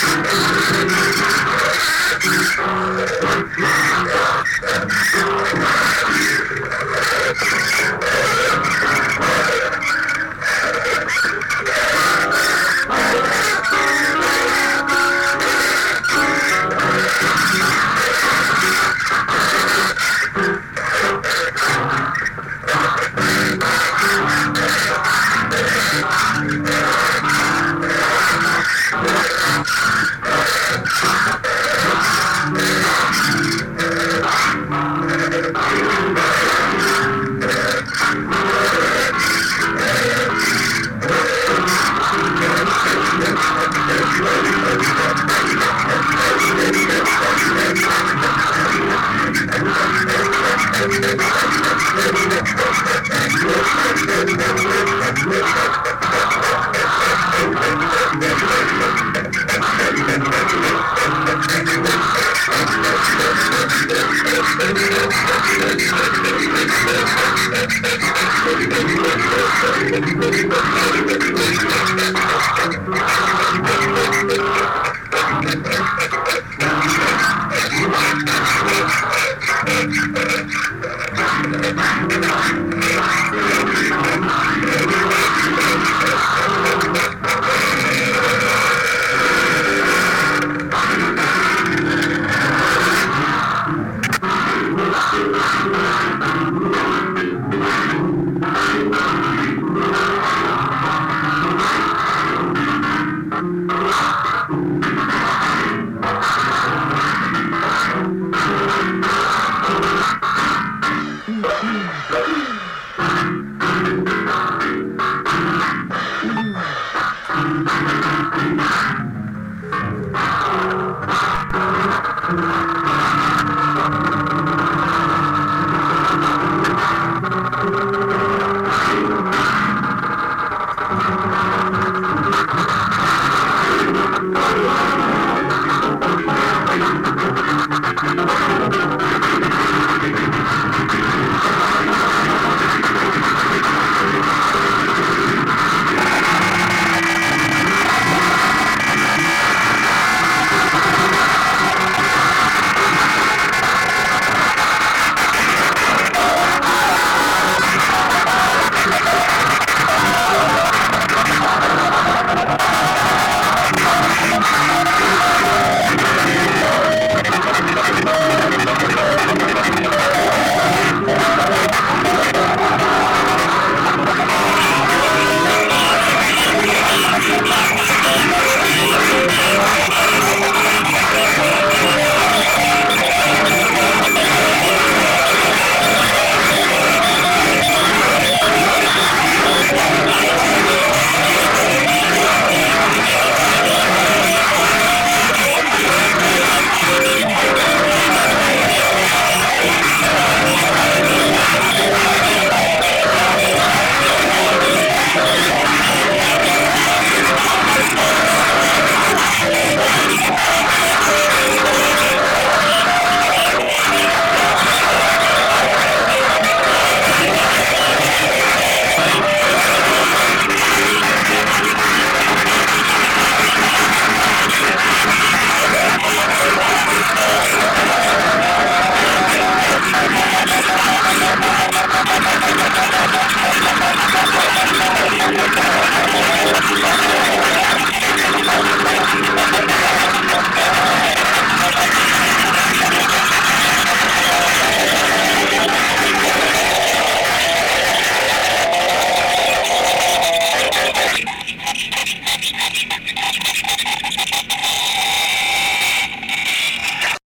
I'm sorry. I'm